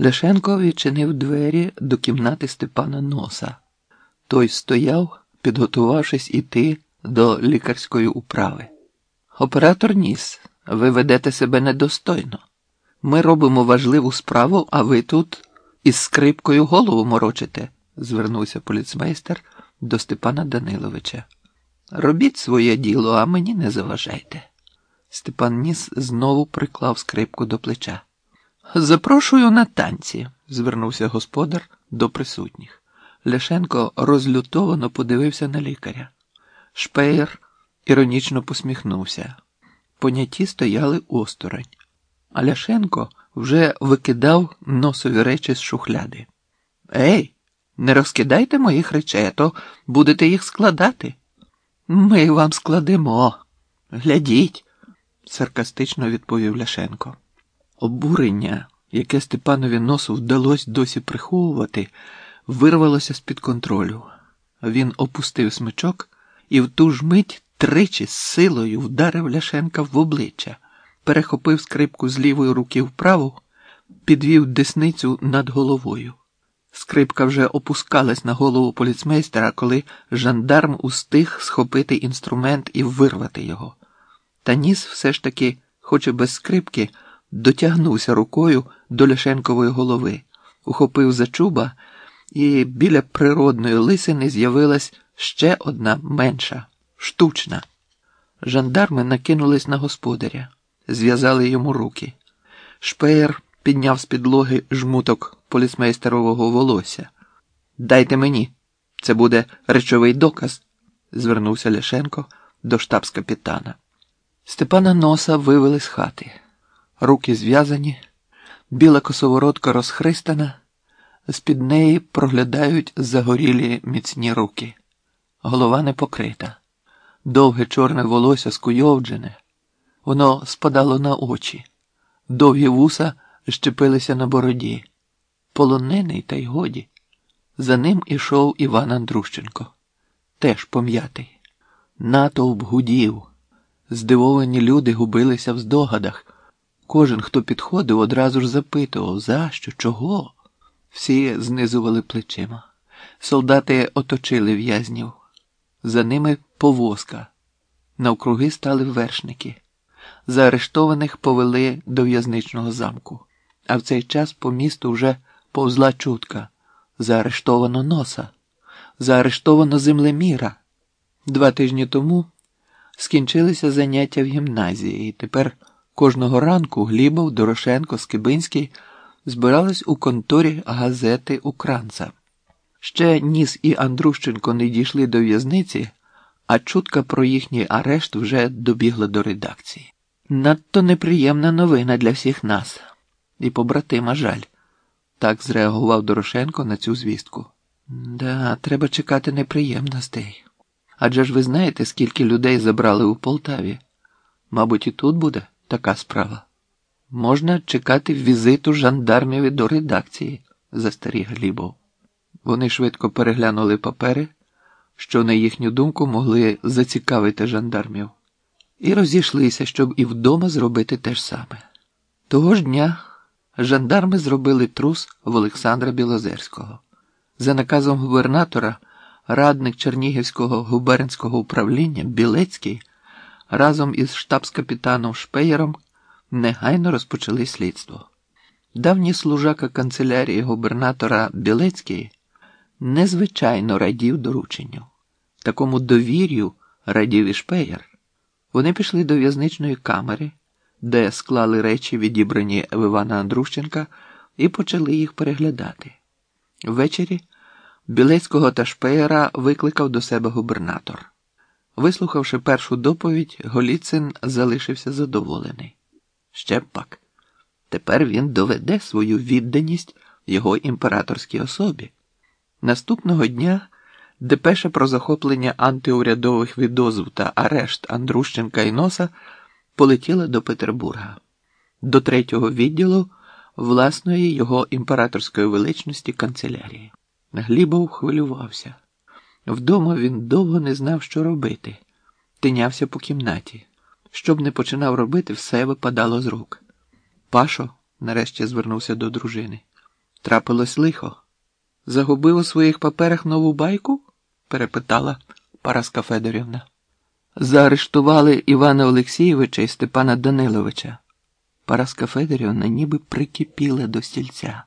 Ляшенко відчинив двері до кімнати Степана Носа. Той стояв, підготувавшись іти до лікарської управи. Оператор ніс, ви ведете себе недостойно. Ми робимо важливу справу, а ви тут із скрипкою голову морочите, звернувся поліцмейстер до Степана Даниловича. Робіть своє діло, а мені не заважайте. Степан Ніс знову приклав скрипку до плеча. Запрошую на танці, звернувся господар до присутніх. Ляшенко розлютовано подивився на лікаря. Шпеєр іронічно посміхнувся. Поняті стояли осторонь, а Ляшенко вже викидав носові речі з шухляди. Ей, не розкидайте моїх речей, а то будете їх складати. Ми вам складемо. Глядіть, саркастично відповів Ляшенко. Обурення, яке Степанові носу вдалося досі приховувати, вирвалося з-під контролю. Він опустив смичок і в ту ж мить тричі з силою вдарив Ляшенка в обличчя, перехопив скрипку з лівої руки вправо, підвів десницю над головою. Скрипка вже опускалась на голову поліцмейстера, коли жандарм устиг схопити інструмент і вирвати його. Та ніс все ж таки, хоч і без скрипки, дотягнувся рукою до Ляшенкової голови, ухопив за чуба, і біля природної лисини з'явилась ще одна менша, штучна. Жандарми накинулись на господаря, зв'язали йому руки. Шпеєр підняв з підлоги жмуток поліцмейстерового волосся. Дайте мені, це буде речовий доказ, звернувся Ляшенко до штабс-капітана. Степана носа вивели з хати. Руки зв'язані, біла косоворотка розхристана, з-під неї проглядають загорілі міцні руки. Голова не покрита, довге чорне волосся скуйовджене, воно спадало на очі, довгі вуса щепилися на бороді. Полонений, та й годі. За ним ішов Іван Андрущенко, теж пом'ятий. Натовп гудів. Здивовані люди губилися в здогадах. Кожен, хто підходив, одразу ж запитував, за що, чого? Всі знизували плечима. Солдати оточили в'язнів. За ними повозка. Навкруги стали вершники. Заарештованих повели до в'язничного замку. А в цей час по місту вже повзла чутка. Заарештовано носа, заарештовано землеміра. Два тижні тому скінчилися заняття в гімназії, і тепер кожного ранку Глібов, Дорошенко, Скибинський збирались у конторі газети Укранца. Ще Ніс і Андрущенко не дійшли до в'язниці, а чутка про їхній арешт вже добігла до редакції. Надто неприємна новина для всіх нас, і побратима жаль. Так зреагував Дорошенко на цю звістку. Да, треба чекати неприємностей. Адже ж ви знаєте, скільки людей забрали у Полтаві? Мабуть, і тут буде така справа. Можна чекати візиту жандармів до редакції, застеріг Глібов. Вони швидко переглянули папери, що, на їхню думку, могли зацікавити жандармів, і розійшлися, щоб і вдома зробити те ж саме. Того ж дня жандарми зробили трус в Олександра Білозерського. За наказом губернатора, радник Чернігівського губернського управління Білецький разом із штабс-капітаном Шпеєром негайно розпочали слідство. Давній служака канцелярії губернатора Білецький незвичайно радів дорученню. Такому довір'ю радів і Шпеєр. Вони пішли до в'язничної камери, де склали речі, відібрані в Івана Андрущенка, і почали їх переглядати. Ввечері Білецького та Шпеєра викликав до себе губернатор. Вислухавши першу доповідь, Голіцин залишився задоволений. Ще б пак. Тепер він доведе свою відданість його імператорській особі. Наступного дня депеша про захоплення антиурядових відозв та арешт Андрущенка і Носа полетіла до Петербурга, до третього відділу власної його імператорської величності канцелярії. Глібов хвилювався. Вдома він довго не знав, що робити, тинявся по кімнаті. Щоб не починав робити, все випадало з рук. Пашо, нарешті звернувся до дружини. Трапилось лихо. Загубив у своїх паперах нову байку? перепитала Параска Федорівна. Заарештували Івана Олексійовича і Степана Даниловича. Параска Федорівна ніби прикипіла до стільця.